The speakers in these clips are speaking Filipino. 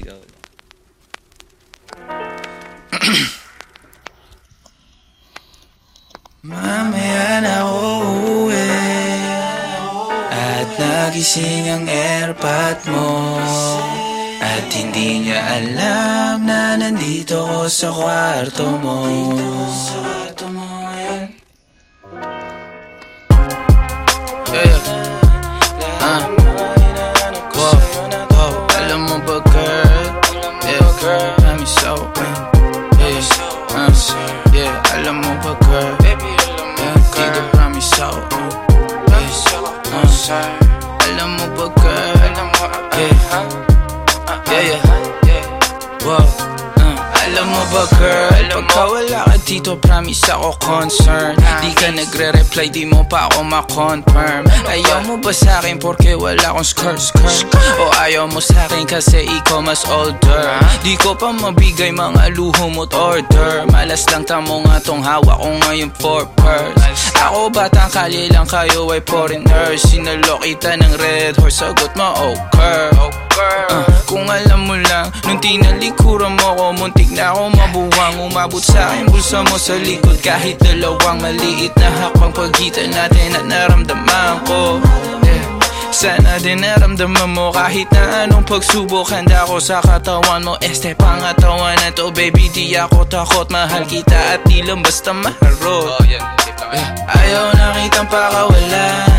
Lang. Mamaya na uuwi At nagising ang airpot mo At hindi niya alam na nandito ko sa kwarto mo yeah, alam mo ba, girl? Yeah, dito promise ako. Yeah, uh, alam mo ba, girl? Yeah, yeah, yeah. Wow. Alam mo ba girl, pagka wala ka dito promise ako concern. Di ka nagre-reply, di mo pa ako ma-confirm. Ayaw mo ba sa akin porque wala akong skirt skirt? O ayaw mo sa akin kasi ikaw mas older? Di ko pa mabigay mga luho mo't order. Malas lang tamo nga tong hawak ko ngayon for purse. Ako batang kali lang kayo ay foreigner. Sinalo kita ng red horse, sagot mo okay Uh, kung alam mo lang, nung tinalikuran mo ko Muntik na ako mabuwang. Umabot sa akin bulsa mo sa likod. Kahit dalawang maliit na hakbang Pagitan natin at naramdaman ko. Yeah. Sana din naramdaman mo kahit na anong pagsubok. Handa ko sa katawan mo Este pangatawan na to baby. Di ako takot mahal kita at di lang basta maharot. Ayaw na kitang pakawalan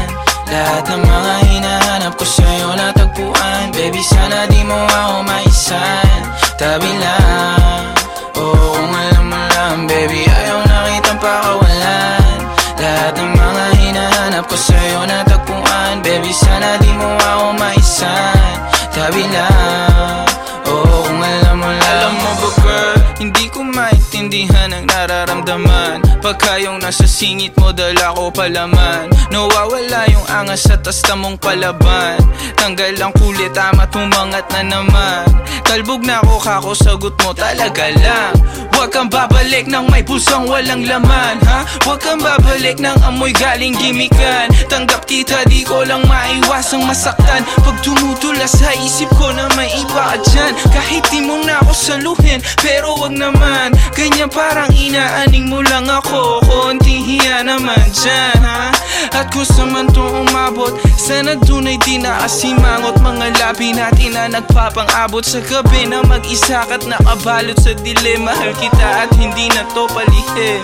Lahat ng mga hinahanap ko sa'yo natagpuan. Baby sana di mo ako maisan. Tabi lang. Oo kung alam mo lang Baby ayaw na kitang pakawalan. Lahat ng mga hinahanap ko sa'yo natagpuan. Baby sana di mo ako maisan. Tabi lang. Oo kung alam mo lang Alam mo ba girl Hindi ko maintindihan ang nararamdaman Pagka yung nasa singit mo dala ko palaman. Nawawala yung angas sa tasta mong palaban. Tanggal ang kulit tama tumangat na naman. Talbog na ako kako sagot mo talaga lang Huwag kang babalik ng may pusang walang laman ha? Huwag kang babalik ng amoy galing gimikan. Tanggap kita di ko lang maiwasang masaktan. Pag tumutula sa isip ko na may iba dyan. Kahit di mo na ako saluhin Pero wag naman. Ganyan parang inaaning mo lang ako. Konti hiya naman dyan ha? At kung sa man to umabot Sana dun ay di nakasimangot Mga labi natin na nagpapang-abot Sa gabi na mag-isa ka't nakabalot sa dilim Mahal kita at hindi na to palihim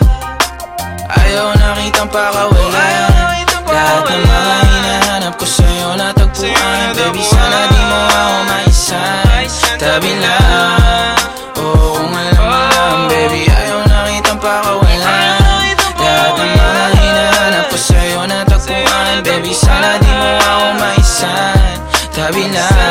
Ayaw na kitang pakawalan Lahat ng mga hinahanap ko sa'yo natagpuan Baby sana di mo ako maisan Tabi lang. Oo kung alam mo lang Baby ayaw na kitang pakawalan Lahat ng mga hinahanap ko sa'yo natagpuan Baby sana di mo ako maisan Tabi lang